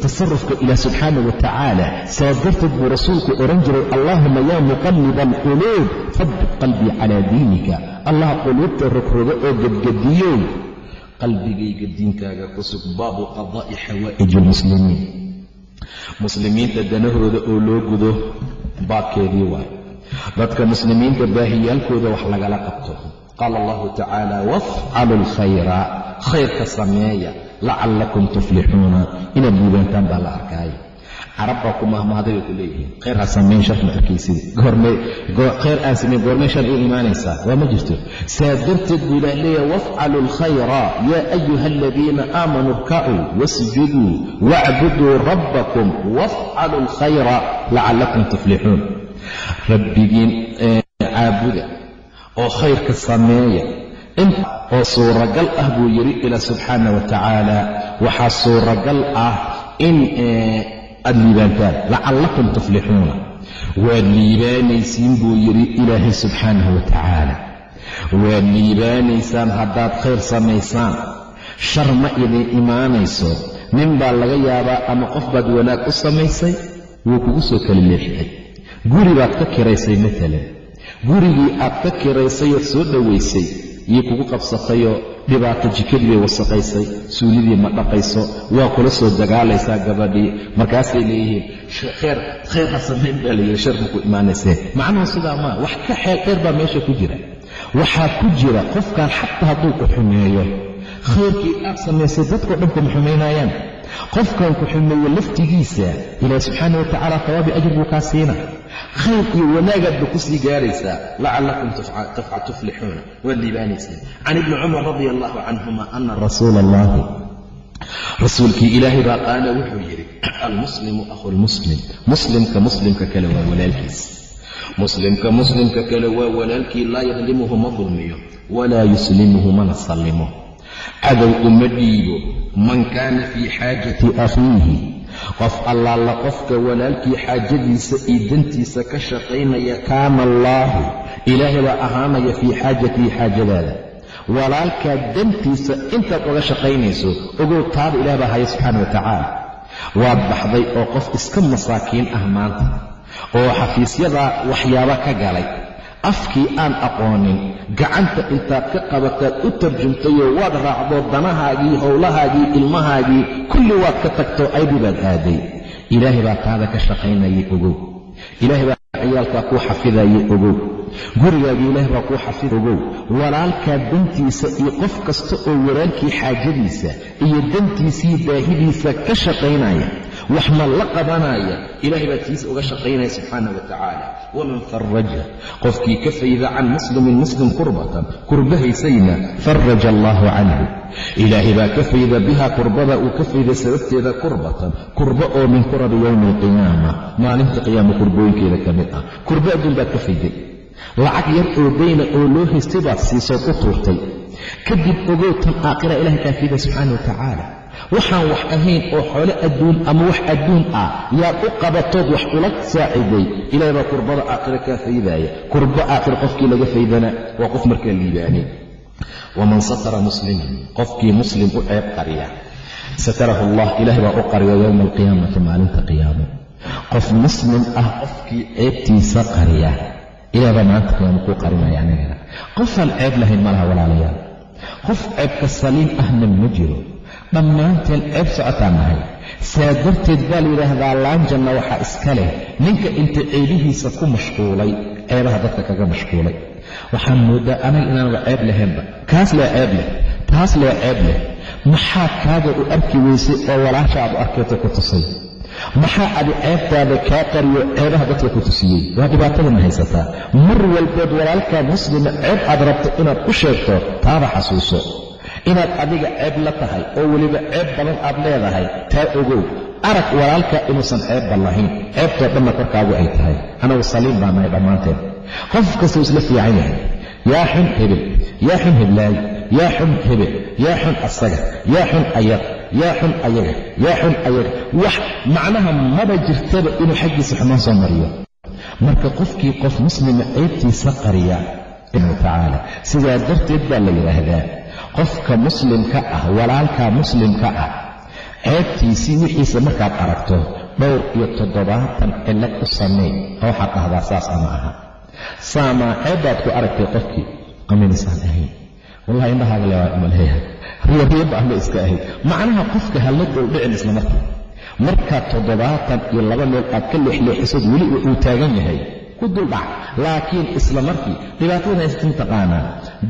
tasarufka ilaah subxaana wa tacaala. Saa darteed buu rasuulku odhan jiray allaahuma yaa muqalliba alquluub habbit qalbii calaa diinika. Allah quluubta rogroga oo gadgadiyow qalbigayga diinkaaga ku sug baabu qadaa'i xawaa'iji almuslimiin muslimiinta danahooda oo loo gudo baabkeedii waay dadka muslimiinta baahiyaalkooda wax lagala qabto. Qaala allahu tacaala wafcalu alkhayra khayrka sameeya lacallakum tuflixuuna inaad liibaantaan baa la arkaaya carab baa ku bay ku leeyihiin khayr ha samayn shar ma arkaysid? Khayr aan samayn goormay shar u imaanaysaa waa ma jirto. Saa darteed buu ilaah leeyahay wafcalu alkhayra yaa ayuha aladiina aamanuu irkacuu wasjuduu wacbuduu rabbakum wafcalu alkhayra lacallakum tuflixuun rabbigiin caabuda oo khayrka sameeya oo suuragal ah buu yidhi ilaa subxaana wa tacaala waxaa suuragal ah in aad liibaantaan lacallakum tuflixuuna waad liibaanaysiin buu yidhi ilaahay subxaanahu wa tacaala waad liibaanaysaan haddaad khayr samaysaan shar ma idin imaanayso nin baa laga yaabaa ama qof baad wanaag u samaysay wuu kugu soo kala leexiyay guri baad ka kiraysay maalan gurigii aad ka kiraysay ood soo dhowaysay iyo kugu qabsatayoo dhibaato jikadii bay wasaqaysay suulidii ma dhaqayso waa kula soo dagaalaysaa gabadhii. Markaasay leeyihiin khayr khayr ha samayn baa layidhi shar ma ku imaanayseen macnuhu sidaa maa wax ka xeel khayr baa meesha ku jira. Waxaa ku jira qofkan xataa hadduu ku xumeeyo. Khayrkii aad samaysay dadkao dhan kuma xumaynaayaan qofkan ku xumeeyo laftigiisa ilaahi subxaana wa tacaala tawaabi ajir buu kaa siina. Khayr iyo wanaagaad ba ku sii gaaraysaa lacallakum tuflixuuna waad liibaanayseen can ibni cumar radia allahu canhuma ana rasuula allahi rasuulkii ilaahay baa qaala wuxuu yidhi almuslimu akhu lmuslim muslimka muslimka kale waa walaalkiis. Muslimka muslimka kale waa walaalkii laa yadlimuhu ma dulmiyo walaa yuslimuhu mana sallimo cadow uma dhiibo man kaana fii xaajati akhiihi. Qof allaala qofka walaalkii xaajadiisa iyo dantiisa ka shaqaynaya kaana allaahu ilaahay baa ahaanaya fii xaajatihi xaajadaada. Walaalkaa dantiisa intaad uga shaqaynayso ogow taada ilaah baa haya subxaana wa tacaala. Waad baxday oo qof iska masaakiin ah maanta oo xafiisyadaa waxyaaba ka galay afkii aan aqoonin gacanta intaad ka qabataad u tarjumtayoo waad raacdo danahaagii howlahaagii ilmahaagii kulli waad ka tagto aybi baad aaday. Ilaahay baa taada ka shaqaynayay ogow. Ilaahay baa ciyaalkaa kuu xafidayay ogow. Gurigaagii ilaah baa kuu xafid ogow. Walaalkaa dantiisa iyo qof kasta oo walaalkii xaajadiisa iyo dantiisii baahidiisa ka shaqaynaya wax ma la qabanaya ilahay baa tiisa uga shaqaynaya subxaana wa tacaala. Waman faraja qofkii ka fayda can muslimin muslim kurbatan kurbahaysayna faraja allaahu canhu. Ilaahay baa ka fayda bihaa kurbada uu ka fayday sababteeda kurbatan kurba oo min kurabi yowmi alqiyaama. Maalinta qiyaama kurbooyinkeeda ka mid ah. Kurba adduun baad ka fayday. Lacag yar oo dayna oo loo haystay baad siisood u tuurtay. Kadib ogow tan aakhira ilahay kaa fayda subxaana wa tacaala waxaan wax ahayn oo xoolo adduun ama wax adduun ah yaad u qabatood wax ula saaciday. Ilahay baa kurbada aakhira kaa faydaaya. Kurbo aakhira qofkii laga faydana waa qof markaa liibaanay waman satara musliman qofkii muslim u ceeb qariya. Satarahu allah ilahay baa u qariya yowma alqiyaamati maalinta qiyaamo. Qof muslim ah qofkii ceebtiisa qariya. Ilahay baa maalinta qiyaamo kuu qarinaya anigana. Qofaan ceeb lahayn ma laha walaalayaal. Qof ceebka saliim ahna ma jiro dhammaanteen ceeb socotaan nahay. Saa darteed baa la yidhaahdaa laanjanna waxaa iska leh ninka inta ceebihiisa ku mashquulay ceebaha dadka kaga mashquulay. Waxaan moodaa anaga inaanba ceeb lahaynba. Kaas lee ceeb leh taas lee ceeb leh. Maxaa kaaga u arki weysay oo walaasha aad u arkeeta ku tusay? Maxaa adi ceebtaada kaa qariyo ceebaha dadka ku tusiyey? Waa dhibaatadana haysataa mar walbood walaalkaa muslima ceeb aad rabto inaad u sheegto taaba xasuuso inaad adiga ceeb la tahay oo weliba ceeb badan aad leedahay taa ogow arag walaalkaa inuusan ceebba lahayn. Ceebtoo dhanna korkaagu ay tahay. Anagu saliim baa nahay dhammaanteen qof kastuu isla fiican yahay. Yaa xun hebel yaa xun heblaayo yaa xun hebel yaa xun asaga yaa xun ayag yaa xun ayaga yaa xun ayaga. Wax macnaha maba jirtaba inuu xaggiisa xumaan soo mariyo. Marka qofkii qof muslima ceebtiisa qariya tacaala sidaa darteed baa la yidhaahdaa qofka muslimka ah walaalkaa muslimka ah ceebtiisii wixiisa markaad aragto dhowr iyo toddobaatan cillad u samey oo waxaad dhahdaa saas ama aha. Saamaa ceebbaad ku aragtay qofkii. Qaminisaan ahayn wallahi indhahaaga le waa maleeyahay riyariya baanba iska ahayd macnaha qofka halla dowdhicin isla markii markaad toddobaatan iyo laba meel aad ka leexleexisood weli uu taagan yahay ku duldhac laakiin isla markii dhibaatadan haystin taqaanaa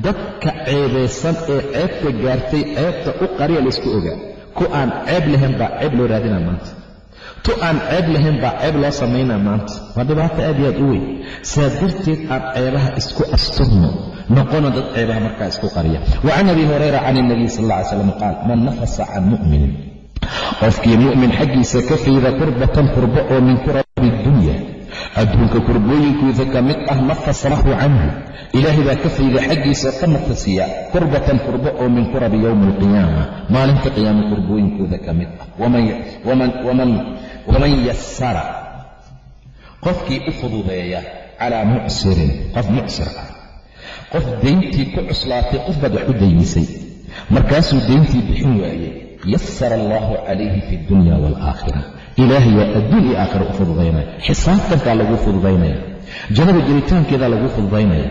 dadka ceebaysan ee ceebta gaartay ceebta u qariya laysku ogaa. Ku aan ceeb lahayn baa ceeb loo raadinaa maanta. Tu aan ceeb lahayn baa ceeb loo samaynaa maanta. Waa dhibaato aad iyo aad u weyn. Saa darteed aan ceebaha isku asturno noqona dad ceebaha markaa isku qariya. Wa can abi hurayra can ilnabiy sal alla ly slam qaal man nafasa can mu'minin. Qofkii mu'min xaggiisa ka fayda kurbatan kurbo oo min dunya adduunka kurbooyinkooda ka mid ah lahu canhu. Ilaahay baa ka fayda xaggiisa ka nafasiya kurbatan kurbo oo min kurabi yowmi alqiyaama maalinta qiyaama kurbooyinkooda ka mid ah. Waman yasara qofkii u fududeeya calaa mucsirin qof mucsir ah. Qof dayntii ku cuslaatay qof baad wax u daynisay. Markaasuu dayntii bixin waayey. Yasara allaahu calayhi fi dunya waalaakhira ilaahayaa adduun iyo aakhira u fududaynaya. Xisaabtankaa laguu fududaynaya. Jannada gelitaankeedaa laguu fududaynaya.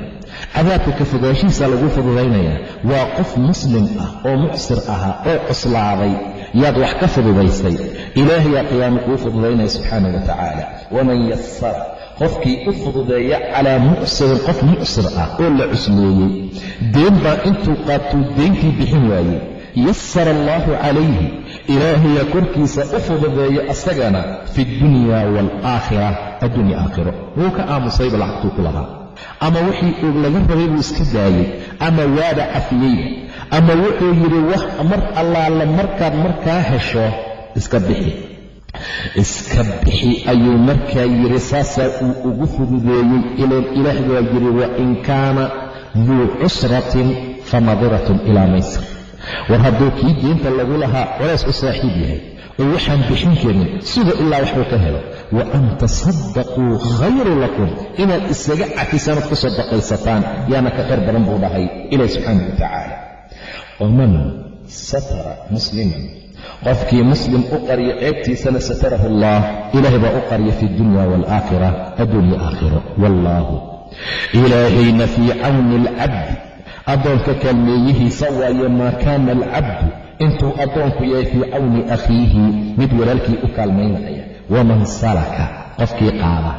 Cadaabka ka fogaashihiisaa laguu fududaynaya. Waa qof muslim ah oo mucsir ahaa oo cuslaaday. Yaad wax ka fududaysay ilaahayaa qiyaamo kuu fududaynaya subxaana wa tacaala. Waman yasara qofkii u fududeeya calaa mucsirin qof mucsir ah oo la cusleeyey. Deen baa intuu qaatuu deyntii bixin waayey yasara allaahu calayhi ilaahayaa korkiisa u fududeeya asagana fi dunya waalaakhira addunya aakhiro. Wuu ka aamusayba lacagtuu ku lahaa. Ama wixii uu laga rabay buu iska daayey ama waaba cafiyeyba ama wuxuu yidhi wax mar allaale markaad markaa hesho iska bixi. Iska bixi ayuu markaa yidhi saasaa uu ugu fududeeyey. Ilan ilaah baa yidhi wain kaana duu cusratin fanadiratun ilaa maysar war hadduu kii diinta lagu lahaa colays u saaxiib yahay oo waxaan bixin karin sida ilaa waxuu ka helo wa an tasaddaquu khayru lakum inaad isaga cafisanood ku sadaqaysataan yaana ka khayr badan buu dhahay ilaah subxaana wa tacaala. Waman satara musliman. Qofkii muslim u qarya ceebtiisana satarahu allah ilaahay baa u qarya fi dunya waalaakhira addunya aakhiro wallaahu. Ilaahayna fii cawni alcabdi addoonka kaalmeeyihiisa waaye maa kaana alcabdu intuu addoonku yahay fii cawni akhiihi mid walaalkii u kaalmaynaya. Waman salaka qofkii qaada.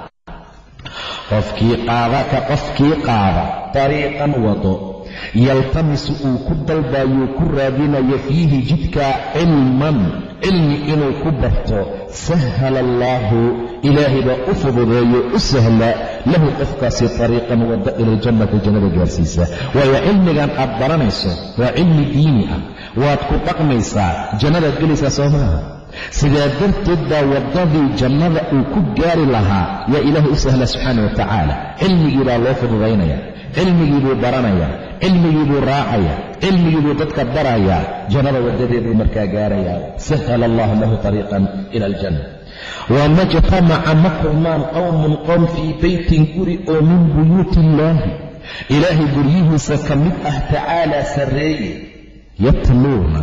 Qofkii qaada ka qofkii qaada dariiqan wado. Yaltamisu uu ku dalbaayuu ku raadinayo fiihi jidkaa cilman. Cilmi inuu ku barto. Sahala allaahu ilaahay baa u fududeeyo u sahla lahu qofkaasi tariiqan wadda ilaljannati jannada gaarsiisa. Waayo cilmigan aad baranayso waa cilmi diini ah waad ku dhaqmaysaa jannadaad gelaysaa soo maaha sidaa darteed baa waddadii jannada uu ku gaari lahaa yaa ilaahay u sahla subxaana wa tacaala. Cilmigii baa loo fududaynaya cilmigii buu baranayaa cilmigii buu raacayaa cilmigii buu dadka barayaa jannada waddadeeduu markaa gaarayaa. Sahala allahu lahu tariiqan ila aljanna wama jtamaca ma kulmaan qowmun qowm fii beytin guri oo min buyuuti illaahi ilaahay guryihiisa ka mid ah tacaalaa sarreeye yatluuna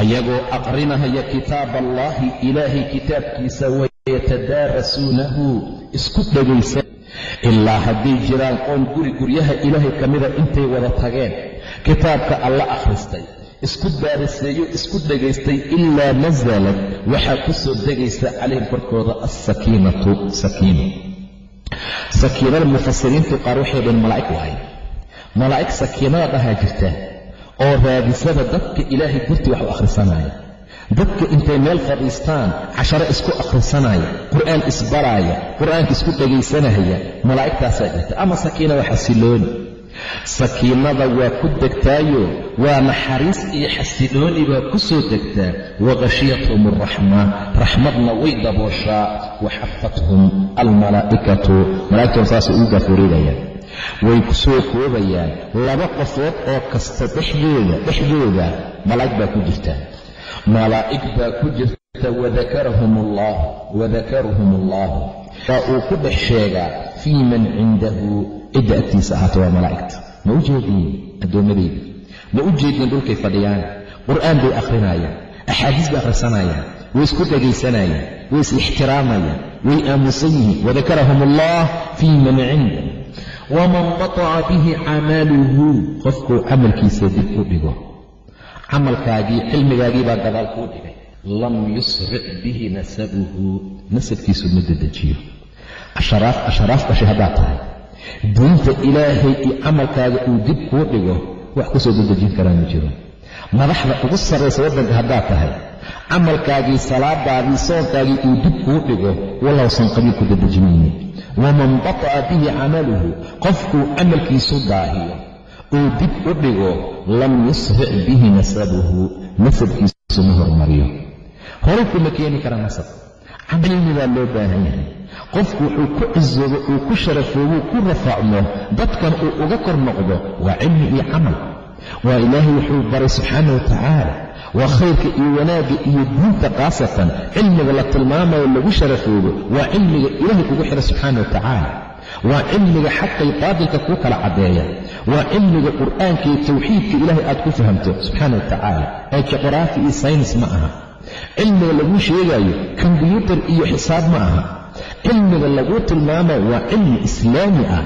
ayagoo aqrinahaya kitaab allaahi ilaahay kitaabkiisa wayatadaarasuunahu isku dhegaysan ilaa hadday jiraan qoom guri guryaha ilaahay ka mida intay wada tageen kitaabka alla akhristay isku daariseeyo isku dhegaystay ilaa nasalad waxaa ku soo degaysa calayhim korkooda alsakiinatu sakiino sakiinada mufasiriintu qaar waxay dhaheen malaa'ig wahay malaa'ig sakiinada dhahaa jirta oo raadisada dadka ilaahay dartii wax u akhrisanaya. Dadka intay meel fadhiistaan casharo isku akhrisanaya qur'aan isbaraaya qur'aanka isku dhegaysanaya malaa'igtaasaa jirta. Ama sakiina waa xasilooni sakiinada waa ku degtaayo waa naxariis iyo xasilooni baa ku soo degtaa. Wakhashiyathum alraxma raxmadna way dabooshaa. Waxafathum almalaa'ikatu. Malaa'igtoon saasay ugu gaafureegayaan way ku soo koobayaan laba qofood oo kasta dhexdooda dhexdooda malaa'ig baa ku jirta. Malaa'ig baa ku jirta wadakarahum allah wadakaruhum allahu waa uu ku dhex sheegaa fii man cindahu cidda agtiisa ahaata waa malaa'igta. Ma u jeediin addoommadayda ma u jeediin dhulkay fadhiyaan? Qur'aan bay akhrinayaan axaadiis bay akhrisanayaan way isku dhegaysanayaan way is ixtiraamayaan way aamusan yihiin. Wadakarahum allah fii man cindah waman bataca bihi camaluhu qofkuu camalkiisa dib u dhigo. Camalkaagii cilmigaagii baa gadaal kuu dhigay. Lam yusric bihi nasabuhu. Nasabkiisu ma dedejiyo. Asharaaf asharaaf gashay haddaad tahay diinta ilaahay iyo camalkaaga uu dib kuu dhigo wax ku soo dedejin karaa ma jiro. Madaxda ugu sarraysa waddanka haddaad tahay camalkaagii salaadaadii soonkaagii uu dib kuu dhigo walowsan qabiil ku dadejinayni waman bata'a bihi camaluhu qofkuu camalkiisu daahiyo uu dib u dhigo lam yusric bihi nasabuhu nasabkiisu ma hormariyo horay kuma keeni kara nasab camalnidaa loo baahan yahay. Qofku wuxuu ku cisoobo uu ku sharafoobo ku rafacmo dadkan uu uga kor noqdo waa cilmi iyo camal. Waa ilaahay wuxuu baray subxaana wa tacaala waa khayrka iyo wanaagga iyo diinta khaasatan cilmiga la tilmaamayo lagu sharafoobo waa cilmiga ilaahay kugu xira subxaana wa tacaala. Waa cilmiga xaqay baatilka kuu kala caddeeya. Waa cilmiga qur'aanka iyo tawxiidka ilaahay aad ku fahamto subxaana wa tacaala. Ee juqraafi iyo saynis ma aha cilmiga laguu sheegaayo kombyuutar iyo xisaab ma aha. Cilmiga laguu tilmaamayo waa cilmi islaami ah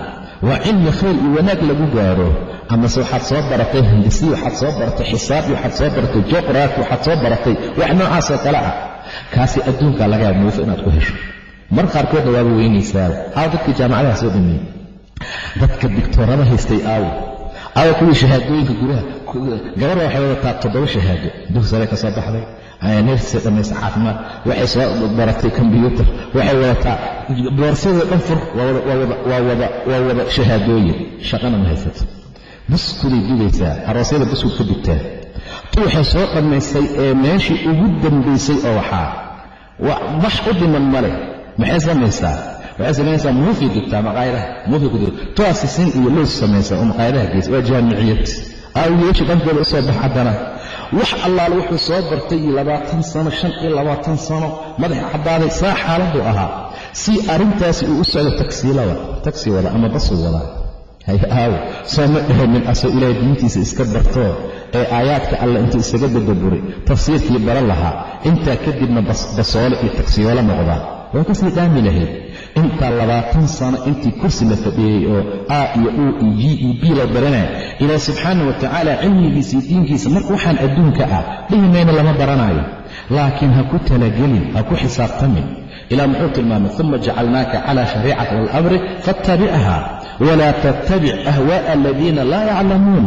waa cilmi khayr iyo wanaag lagu gaaro. Amase waxaad soo baratay handisiya waxaad soo baratay xisaab waxaad soo baratay juqraafi waxaad soo baratay wax noocaasoo kale ah. Kaasi adduunkaa laga muufo inaad ku hesho. Mar qaarkoodna waaba weynaysaaba aaw dadka jaamacadaha soo dhameeyey dadka digtoorada haystay aawo. Aawo kuwii shahaadooyinka gudaha gabar waxay wadataa toddoba shahaado. Dugsi sare ka soo baxday nersay dhammaysa caafimaad waxay soo baratay kombyuutar waxay wadataa boorsadoo dhan waa wada shahaadooyin. Shaqana ma haysato. Buskuday dugaysaa aroosyada buskud ka digtaa tu waxay soo dhammaysay ee meeshii ugu dambaysay oo waxaa wax u dhiman male. Maxay samaysaa? Waxay samaynaysaa muufii digtaa maqaayadaha muufii ku digta tuasisin iyo lows samaysaa oo maqaayadaha geysa waa jaamiciyad aawiyeesha dhankooda u soo bax haddana wax allaale wuxuu soo bartay labaatan sano shan iyo labaatan sano. Madaxa caddaaday saa xaaladuu ahaa si arrintaasi uu u socdo tagsiilada tagsi wada ama basuu wadaa hay aawo soo ma dhahanin asoo ilaahay diintiisa iska bartoo ee aayaadka alle intuu isaga dadaburay tafsiirkii bara lahaa. Intaa kadibna basoole iyo tagsiyoolo noqdaa. Waa ka sii dhaami lahayd intaa labaatan sano intii kursi la fadhiyey oo a iyo u iyo g iyo b la baranaya ilaah subxaana wa tacaala cilmigiisa iyo diinkiisa marka waxaan adduunka ah dhihi mayna lama baranaayo laakiin ha ku talagelin ha ku xisaabtamin. Ilah muxuu tilmaamay uma jacalnaaka cala shariicati walamri fattabicha walaa tattabic ahwaaءa aladiina laa yaclamuun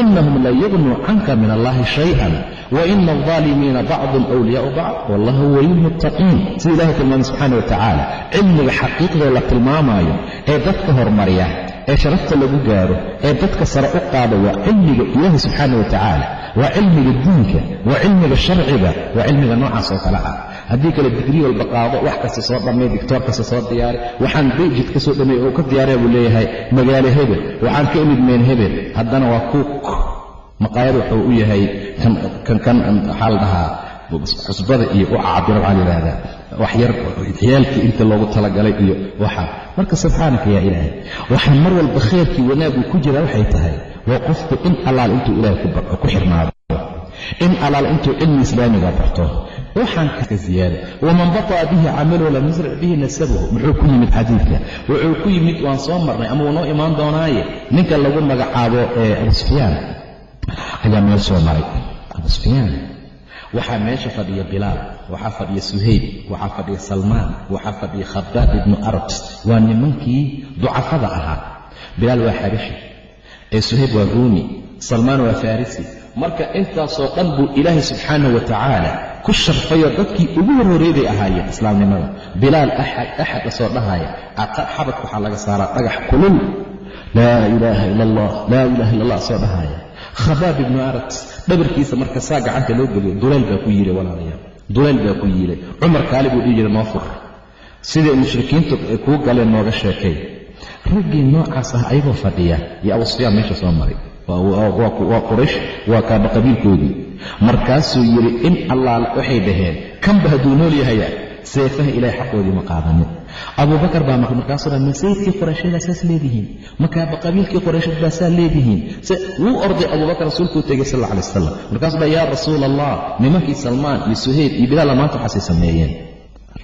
inahum la yugnuu canka min allahi shayئan waina aldaalimiina bacdum wliyaau bacd wallahu waliyu lmuttaqiin sida ilahay tilmaamay subxaana wa tacaala cilmiga xaqiiqdoo la tilmaamaayo ee dadka hormarya ee sharafta lagu gaaro ee dadka sare u qaada waa cilmiga ilaahi subxaana wa tacaala waa cilmiga diinka waa cilmiga sharciga waa cilmiga noocaas oo kale ah haddii kale digrii walba qaado wax kasta soo dhammay dictoor kasta soo diyaari waxaan bayjid ka soo dhammay oo ka diyaaraya buu leeyahay magaalo hebel waxaan ka imid meen hebel waa kuuk maqaayad wuxuu u yahay kan waxaa la cusbada iyo u cabiro waxaa la yidhaahdaa wax yar ciyaalkii inta loogu talagalay iyo waxa. Marka subxaanaka yaa ilaahay waxaa mar walba khayrkii wanaaguu ku jira waxay tahay waa qofku in allaal intuu ilaahay ku xirnaado. In allaal intuu cilmi islaamiga barto. Waxaan ka ziyaada waman bata'a bihi camaluhu lam yusric bihi nasabuhu. Muxuu ku yimid xadiidka? Wuxuu ku yimid waan soo marnay ama wuu noo imaan doonaaye? Ninka lagu magacaabo abu sufyaan ayaa meel soo maray. Abu waxaa meesha fadhiya bilaal waxaa fadhiya suhayb waxaa fadhiya salmaan waxaa fadhiya khabaab ibnu arabs. Waa nimankii ducafada ahaa. Bilaal waa xabashi ee suhayb waa ruumi salmaan waa farisi. Marka intaasoo dhan buu ilaahay subxaanah wa tacaala ku sharfayoo dadkii ugu horhoreeday ahaayeen islaamnimada. Bilaal axad axad asoo dhahaya xabadka waxaa laga saaraa dhagax kulul. Laa ilaaha ila allah laa ilaha illa allah asoo dhahaya khabaab ibnu arabs dhabarkiisa marka saa gacanta loo geliyo dulayl baa ku yihi walaalayaal. Dulayl baa ku yiilay cumar kaali buu dhihi jiray noo fur. Siday mushrikiintu ay kuu galeen nooga sheekay? Raggii noocaas ah ayagoo fadhiya iyo abu sufyaan meesha soo maray. Waa quraysh waa kaaba qabiilkoodii. Markaasuu yidhi in allaale waxay dhaheen kanba hadduu nool yahaya seefaha ilaahay xaqoodii ma qaadanin. Abubakar baa dha ma sayidkii qorayshadaa saas leedihiin? Makaaba qabiilkii qorayshaed baa saa leedihiin? Wuu orday abubakar rasuulkuu tegay sal alla alay wasalam markaasuu dha yaa rasuula allah nimankii salmaan iyo suhayb iyo bilaalla maanta waxaasay sameeyeen.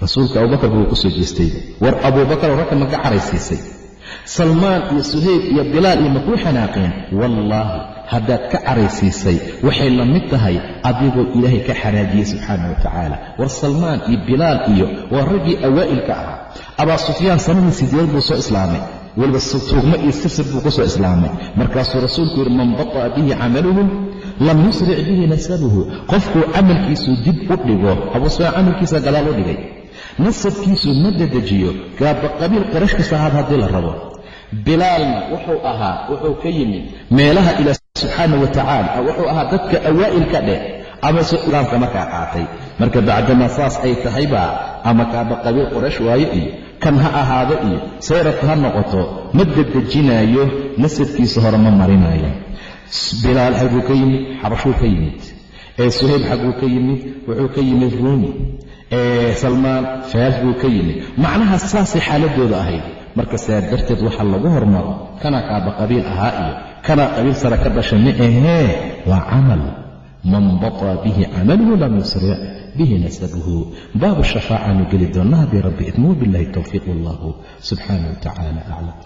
Rasuulka abubakar buu ku soo jeestay. War abuubakar ragka maga caraysiisay salmaan iyo suhayb iyo bilaal iyo makuu xanaaqeen. Wallaahi haddaad ka caraysiisay waxay la mid tahay adigoo ilaahay ka xanaajiyey subxaana wa tacaala. War salmaan iyo bilaal iyo waa raggii awaa'ilka ahaa. Abaa sufyaan sanadii sideed buu soo islaamay. Weliba tuugmo iyo sirsir buu ku soo islaamay. Markaasuu rasuulku yidhi man bata'a bihi camaluhu lam yusric bihi nasabuhu. Qofkuu camalkiisu dib u dhigo abuu sufyaan camalkiisa gadaal u dhigay nasabkiisu ma dedejiyo. Qabiil qarashkiisa ahaad haddii la rabo. Bilaalna wuxuu ahaa wuxuu ka yimid meelaha ilaah subxaana wa tacaala. Wuxuu ahaa dadka awaa'ilka dheh ama se islaamka markaa qaatay. Marka bacdamaa saas ay tahaybaa ama kaaba qabiil quraysh waayo iyo kan ha ahaado iyo sayrabka ha noqoto ma dedejinaayo nasabkiisa hore ma marinaayo bilaal xagguu ka yimid xabashuu ka yimid. Ee suhayb xagguu ka yimid wuxuu ka yimid ruumi salmaan faas buu ka yimid. Macnaha saasay xaaladooda ahayd. Marka saa darteed waxaa lagu hormaro. Kana kaaba qabiil ahaa iyo kana qabiil sare ka dhasha ma ahee waa camal. Man baطaa bihi camaluhu lam yusric bihi nasabuhu. Baabu shafaacaanu geli doonnaa haddii rabbi idmuu biاllahi towfiiq wallahu subxaanah wa tacaala aclam